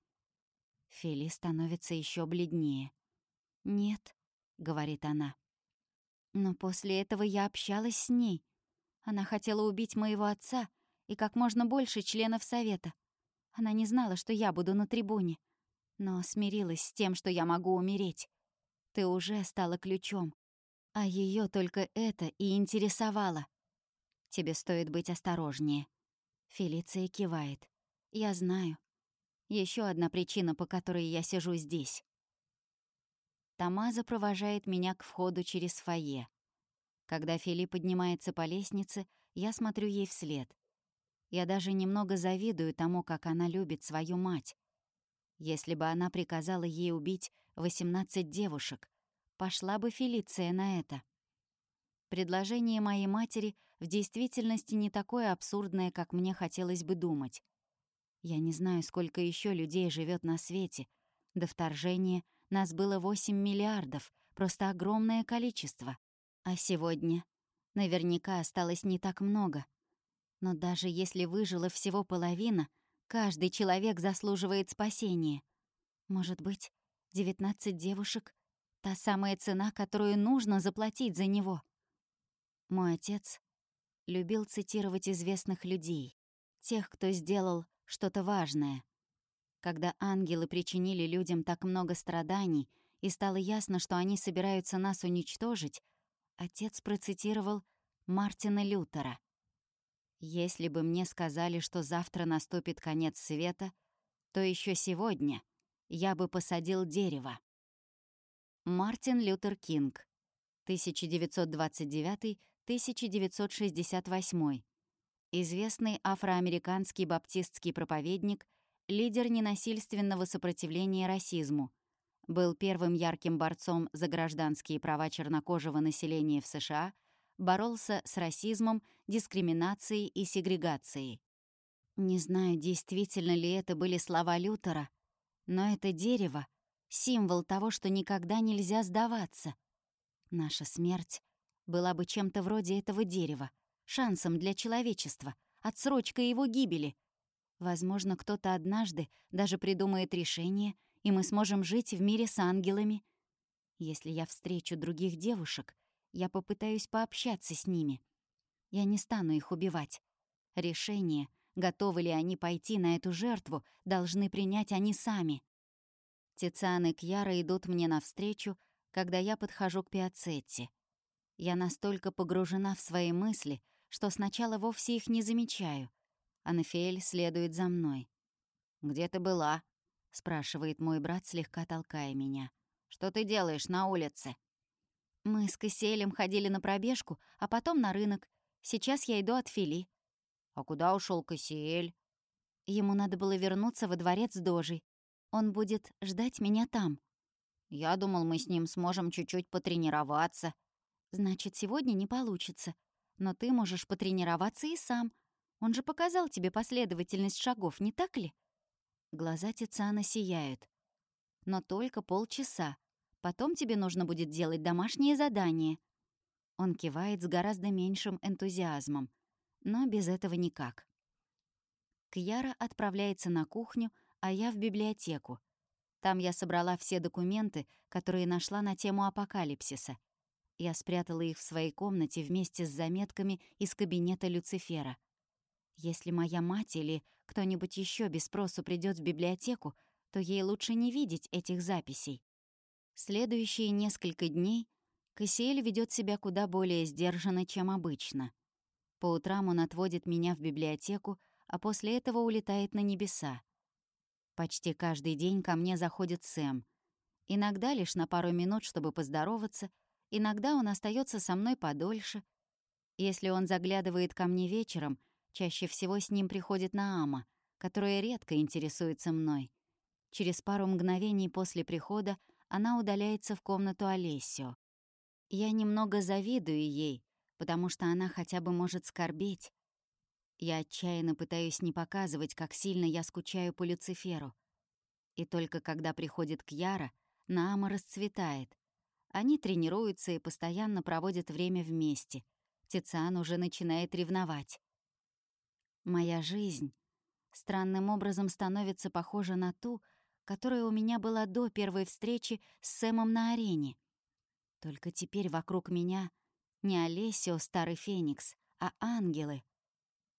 Фили становится еще бледнее. «Нет», — говорит она. «Но после этого я общалась с ней. Она хотела убить моего отца и как можно больше членов совета. Она не знала, что я буду на трибуне, но смирилась с тем, что я могу умереть. Ты уже стала ключом, а ее только это и интересовало. Тебе стоит быть осторожнее». Фелиция кивает. «Я знаю. Еще одна причина, по которой я сижу здесь». Тамаза провожает меня к входу через фойе. Когда Фили поднимается по лестнице, я смотрю ей вслед. Я даже немного завидую тому, как она любит свою мать. Если бы она приказала ей убить 18 девушек, пошла бы Фелиция на это. Предложение моей матери в действительности не такое абсурдное, как мне хотелось бы думать. Я не знаю, сколько еще людей живет на свете. До вторжения нас было 8 миллиардов, просто огромное количество. А сегодня наверняка осталось не так много. Но даже если выжила всего половина, каждый человек заслуживает спасения. Может быть, 19 девушек — та самая цена, которую нужно заплатить за него. Мой отец любил цитировать известных людей, тех, кто сделал что-то важное. Когда ангелы причинили людям так много страданий, и стало ясно, что они собираются нас уничтожить, отец процитировал Мартина Лютера. «Если бы мне сказали, что завтра наступит конец света, то еще сегодня я бы посадил дерево». Мартин Лютер Кинг, 1929 1968. Известный афроамериканский баптистский проповедник, лидер ненасильственного сопротивления расизму. Был первым ярким борцом за гражданские права чернокожего населения в США, боролся с расизмом, дискриминацией и сегрегацией. Не знаю, действительно ли это были слова Лютера, но это дерево — символ того, что никогда нельзя сдаваться. Наша смерть была бы чем-то вроде этого дерева, шансом для человечества, отсрочкой его гибели. Возможно, кто-то однажды даже придумает решение, и мы сможем жить в мире с ангелами. Если я встречу других девушек, я попытаюсь пообщаться с ними. Я не стану их убивать. Решение, готовы ли они пойти на эту жертву, должны принять они сами. Тициан и Кьяра идут мне навстречу, когда я подхожу к Пиацетти. Я настолько погружена в свои мысли, что сначала вовсе их не замечаю. Анафиэль следует за мной. «Где ты была?» — спрашивает мой брат, слегка толкая меня. «Что ты делаешь на улице?» «Мы с Кассиэлем ходили на пробежку, а потом на рынок. Сейчас я иду от Фили». «А куда ушел Кассиэль?» Ему надо было вернуться во дворец с Дожей. Он будет ждать меня там. «Я думал, мы с ним сможем чуть-чуть потренироваться», Значит, сегодня не получится. Но ты можешь потренироваться и сам. Он же показал тебе последовательность шагов, не так ли? Глаза Тициана сияют. Но только полчаса. Потом тебе нужно будет делать домашнее задание. Он кивает с гораздо меньшим энтузиазмом. Но без этого никак. Кьяра отправляется на кухню, а я в библиотеку. Там я собрала все документы, которые нашла на тему апокалипсиса. Я спрятала их в своей комнате вместе с заметками из кабинета Люцифера. Если моя мать или кто-нибудь еще без спросу придет в библиотеку, то ей лучше не видеть этих записей. Следующие несколько дней Кассиэль ведет себя куда более сдержанно, чем обычно. По утрам он отводит меня в библиотеку, а после этого улетает на небеса. Почти каждый день ко мне заходит Сэм. Иногда лишь на пару минут, чтобы поздороваться, иногда он остается со мной подольше. Если он заглядывает ко мне вечером, чаще всего с ним приходит Наама, которая редко интересуется мной. Через пару мгновений после прихода она удаляется в комнату Олесио. Я немного завидую ей, потому что она хотя бы может скорбеть. Я отчаянно пытаюсь не показывать, как сильно я скучаю по Люциферу. И только когда приходит Кьяра, Наама расцветает. Они тренируются и постоянно проводят время вместе. Тициан уже начинает ревновать. Моя жизнь странным образом становится похожа на ту, которая у меня была до первой встречи с Сэмом на арене. Только теперь вокруг меня не Олесио, старый Феникс, а ангелы.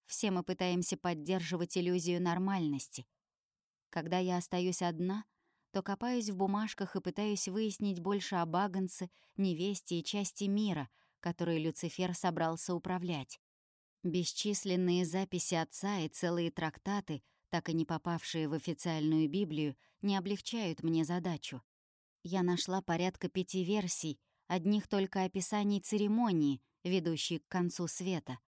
Все мы пытаемся поддерживать иллюзию нормальности. Когда я остаюсь одна, то копаюсь в бумажках и пытаюсь выяснить больше об Агнце, невесте и части мира, который Люцифер собрался управлять. Бесчисленные записи отца и целые трактаты, так и не попавшие в официальную Библию, не облегчают мне задачу. Я нашла порядка пяти версий, одних только описаний церемонии, ведущей к концу света.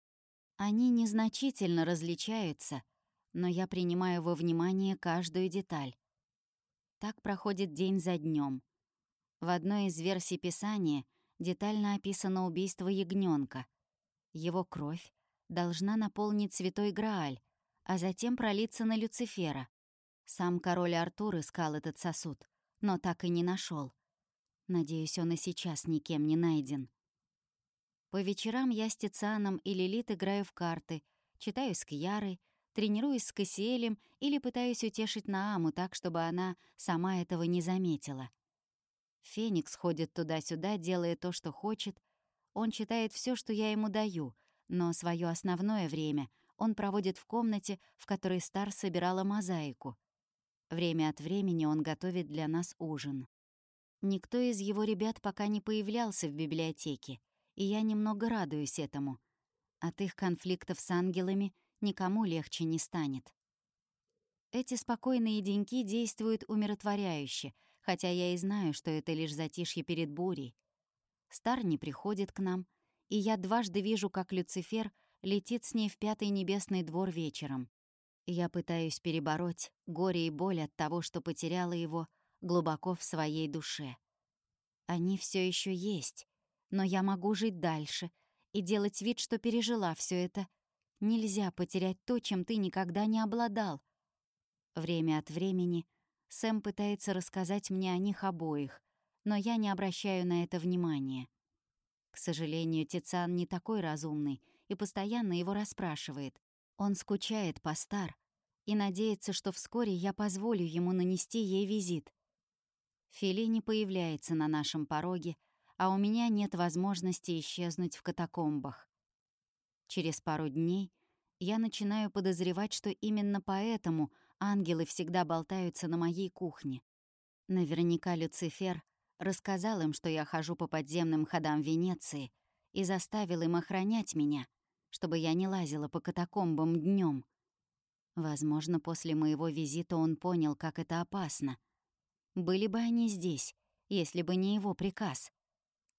Они незначительно различаются, но я принимаю во внимание каждую деталь. Так проходит день за днем. В одной из версий Писания детально описано убийство ягненка. Его кровь должна наполнить святой Грааль, а затем пролиться на Люцифера. Сам король Артур искал этот сосуд, но так и не нашел. Надеюсь, он и сейчас никем не найден. По вечерам я с Тицианом и Лилит играю в карты, читаю с Кьярой, тренируюсь с Кассиэлем или пытаюсь утешить Нааму так, чтобы она сама этого не заметила. Феникс ходит туда-сюда, делая то, что хочет. Он читает все, что я ему даю, но свое основное время он проводит в комнате, в которой Стар собирала мозаику. Время от времени он готовит для нас ужин. Никто из его ребят пока не появлялся в библиотеке, и я немного радуюсь этому. От их конфликтов с ангелами никому легче не станет. Эти спокойные деньки действуют умиротворяюще, хотя я и знаю, что это лишь затишье перед бурей. Стар не приходит к нам, и я дважды вижу, как Люцифер летит с ней в пятый небесный двор вечером. Я пытаюсь перебороть горе и боль от того, что потеряла его — глубоко в своей душе. Они все еще есть, но я могу жить дальше и делать вид, что пережила все это. Нельзя потерять то, чем ты никогда не обладал. Время от времени Сэм пытается рассказать мне о них обоих, но я не обращаю на это внимания. К сожалению, Тициан не такой разумный и постоянно его расспрашивает. Он скучает по Стар и надеется, что вскоре я позволю ему нанести ей визит. Фили не появляется на нашем пороге, а у меня нет возможности исчезнуть в катакомбах. Через пару дней я начинаю подозревать, что именно поэтому ангелы всегда болтаются на моей кухне. Наверняка Люцифер рассказал им, что я хожу по подземным ходам Венеции и заставил им охранять меня, чтобы я не лазила по катакомбам днем. Возможно, после моего визита он понял, как это опасно — были бы они здесь, если бы не его приказ.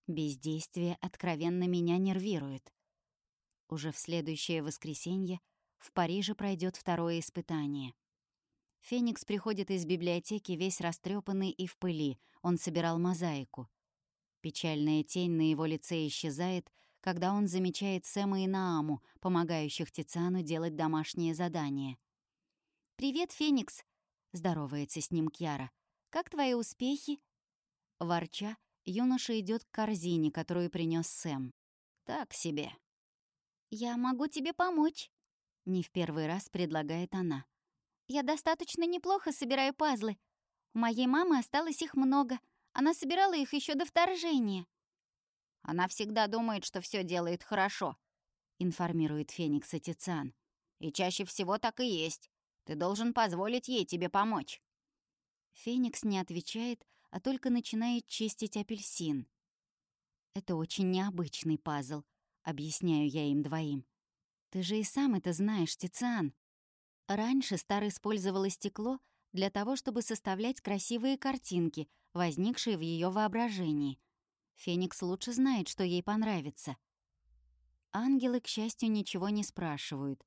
Бездействие откровенно меня нервирует. Уже в следующее воскресенье в Париже пройдет второе испытание. Феникс приходит из библиотеки весь растрепанный и в пыли, он собирал мозаику. Печальная тень на его лице исчезает, когда он замечает Сэма и Нааму, помогающих Тициану делать домашнее задание. «Привет, Феникс!» — здоровается с ним Кьяра. Как твои успехи?» Ворча, юноша идет к корзине, которую принес Сэм. «Так себе». «Я могу тебе помочь», — не в первый раз предлагает она. «Я достаточно неплохо собираю пазлы. У моей мамы осталось их много. Она собирала их еще до вторжения». «Она всегда думает, что все делает хорошо», — информирует Феникс Тициан. И чаще всего так и есть. Ты должен позволить ей тебе помочь». Феникс не отвечает, а только начинает чистить апельсин. «Это очень необычный пазл», — объясняю я им двоим. «Ты же и сам это знаешь, Тициан. Раньше Стар использовала стекло для того, чтобы составлять красивые картинки, возникшие в ее воображении. Феникс лучше знает, что ей понравится. Ангелы, к счастью, ничего не спрашивают.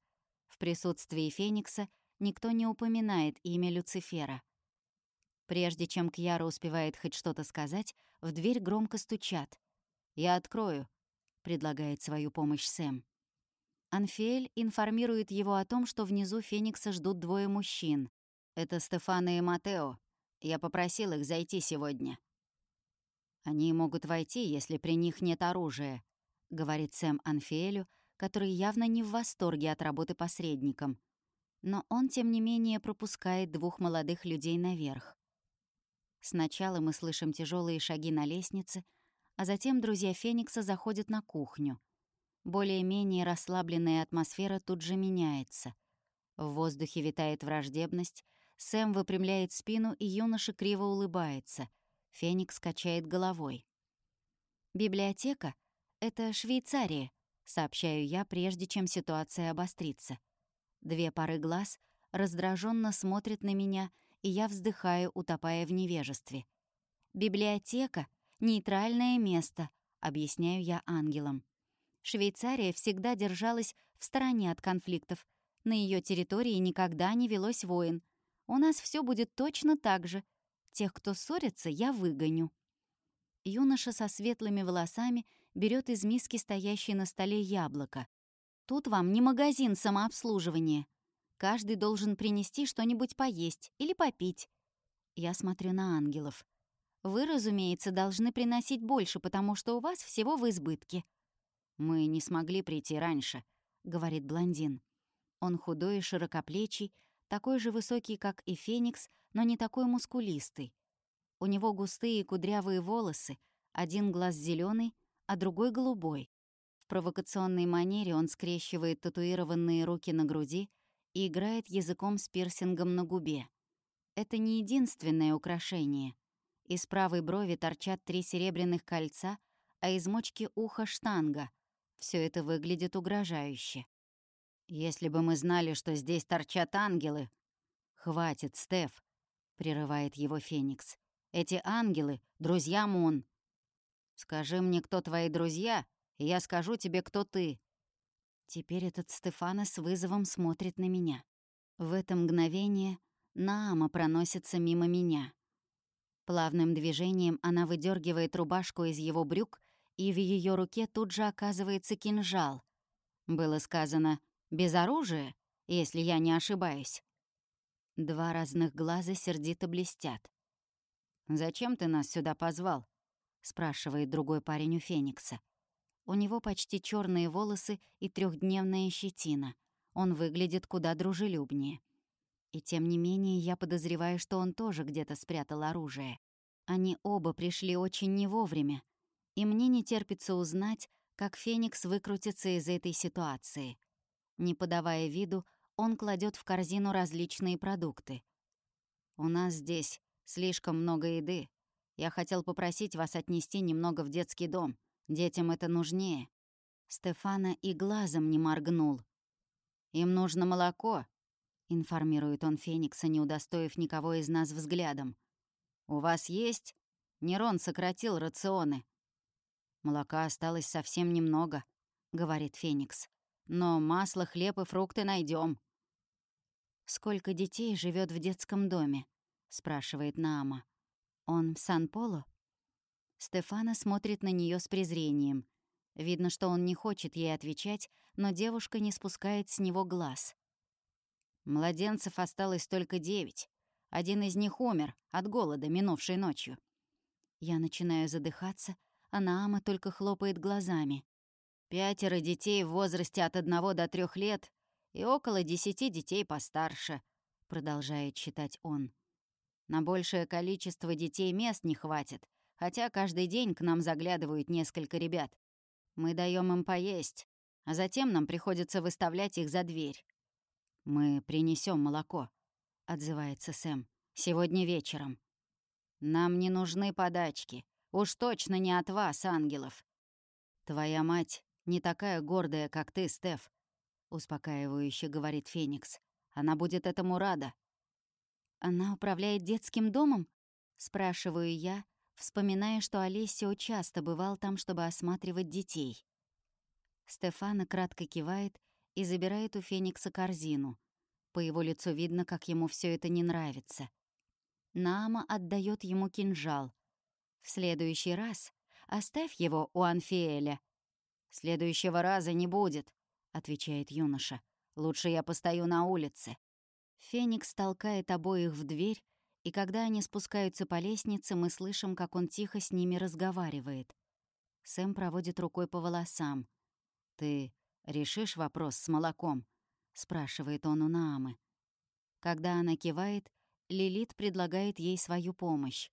В присутствии Феникса никто не упоминает имя Люцифера. Прежде чем Кьяра успевает хоть что-то сказать, в дверь громко стучат. «Я открою», — предлагает свою помощь Сэм. Анфиэль информирует его о том, что внизу Феникса ждут двое мужчин. Это Стефана и Матео. Я попросил их зайти сегодня. «Они могут войти, если при них нет оружия», — говорит Сэм Анфиэлю, который явно не в восторге от работы посредником. Но он, тем не менее, пропускает двух молодых людей наверх. Сначала мы слышим тяжелые шаги на лестнице, а затем друзья Феникса заходят на кухню. Более-менее расслабленная атмосфера тут же меняется. В воздухе витает враждебность, Сэм выпрямляет спину, и юноша криво улыбается. Феникс качает головой. «Библиотека — это Швейцария», — сообщаю я, прежде чем ситуация обострится. Две пары глаз раздраженно смотрят на меня, и я вздыхаю, утопая в невежестве. «Библиотека — нейтральное место», — объясняю я ангелам. Швейцария всегда держалась в стороне от конфликтов. На ее территории никогда не велось войн, у нас все будет точно так же. Тех, кто ссорится, я выгоню». Юноша со светлыми волосами берет из миски стоящей на столе яблоко. «Тут вам не магазин самообслуживания. Каждый должен принести что-нибудь поесть или попить». Я смотрю на ангелов. «Вы, разумеется, должны приносить больше, потому что у вас всего в избытке». «Мы не смогли прийти раньше», — говорит блондин. Он худой и широкоплечий, такой же высокий, как и Феникс, но не такой мускулистый. У него густые кудрявые волосы, один глаз зеленый, а другой голубой. В провокационной манере он скрещивает татуированные руки на груди и играет языком с пирсингом на губе. Это не единственное украшение. Из правой брови торчат три серебряных кольца, а из мочки уха — штанга. Все это выглядит угрожающе. Если бы мы знали, что здесь торчат ангелы... Хватит, Стеф, прерывает его Феникс. Эти ангелы — друзья Мун. Скажи мне, кто твои друзья, и я скажу тебе, кто ты. Теперь этот Стефана с вызовом смотрит на меня. В это мгновение Наама проносится мимо меня. Плавным движением она выдергивает рубашку из его брюк, и в ее руке тут же оказывается кинжал. Было сказано без оружия, если я не ошибаюсь. Два разных глаза сердито блестят. «Зачем ты нас сюда позвал?» — спрашивает другой парень у Феникса. У него почти черные волосы и трехдневная щетина. Он выглядит куда дружелюбнее. И тем не менее я подозреваю, что он тоже где-то спрятал оружие. Они оба пришли очень не вовремя, и мне не терпится узнать, как Феникс выкрутится из этой ситуации. Не подавая виду, он кладет в корзину различные продукты. «У нас здесь слишком много еды. Я хотел попросить вас отнести немного в детский дом. Детям это нужнее». Стефана и глазом не моргнул. «Им нужно молоко», — информирует он Феникса, не удостоив никого из нас взглядом. «У вас есть?» Нерон сократил рационы. «Молока осталось совсем немного», — говорит Феникс. Но масло, хлеб и фрукты найдем. «Сколько детей живет в детском доме?» — спрашивает Наама. «Он в Сан-Поло?» Стефана смотрит на нее с презрением. Видно, что он не хочет ей отвечать, но девушка не спускает с него глаз. Младенцев осталось только девять. Один из них умер от голода минувшей ночью. Я начинаю задыхаться, а Наама только хлопает глазами. Пятеро детей в возрасте от одного до трех лет и около десяти детей постарше, продолжает читать он. На большее количество детей мест не хватит, хотя каждый день к нам заглядывают несколько ребят. Мы даем им поесть, а затем нам приходится выставлять их за дверь. «Мы принесем молоко», — отзывается Сэм. «Сегодня вечером». «Нам не нужны подачки. Уж точно не от вас, ангелов. Твоя мать не такая гордая, как ты, Стеф», — успокаивающе говорит Феникс. «Она будет этому рада». «Она управляет детским домом?» — спрашиваю я, вспоминая, что Олесио часто бывал там, чтобы осматривать детей. Стефана кратко кивает и забирает у Феникса корзину. По его лицу видно, как ему все это не нравится. Наама отдает ему кинжал. «В следующий раз оставь его у Анфиэля». «Следующего раза не будет», — отвечает юноша. «Лучше я постою на улице». Феникс толкает обоих в дверь, и когда они спускаются по лестнице, мы слышим, как он тихо с ними разговаривает. Сэм проводит рукой по волосам. «Ты решишь вопрос с молоком?» — спрашивает он у Наамы. Когда она кивает, Лилит предлагает ей свою помощь.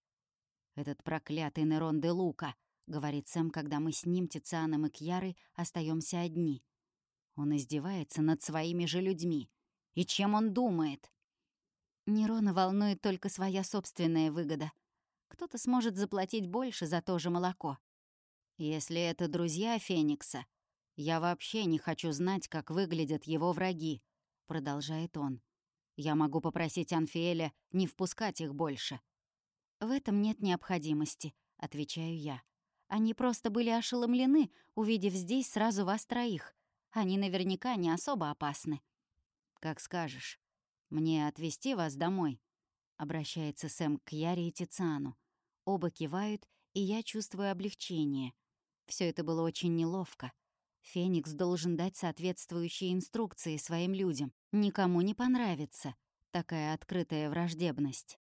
«Этот проклятый Нерон де Лука», — говорит Сэм, когда мы с ним, Тицианом и Кьярой остаемся одни. «Он издевается над своими же людьми. И чем он думает?» Нерона волнует только своя собственная выгода. Кто-то сможет заплатить больше за то же молоко. Если это друзья Феникса, я вообще не хочу знать, как выглядят его враги, продолжает он. Я могу попросить Анфиэля не впускать их больше. В этом нет необходимости, отвечаю я. Они просто были ошеломлены, увидев здесь сразу вас троих. Они наверняка не особо опасны. Как скажешь. «Мне отвезти вас домой?» — обращается Сэм к Яре и Тициану. Оба кивают, и я чувствую облегчение. Все это было очень неловко. Феникс должен дать соответствующие инструкции своим людям. Никому не понравится такая открытая враждебность.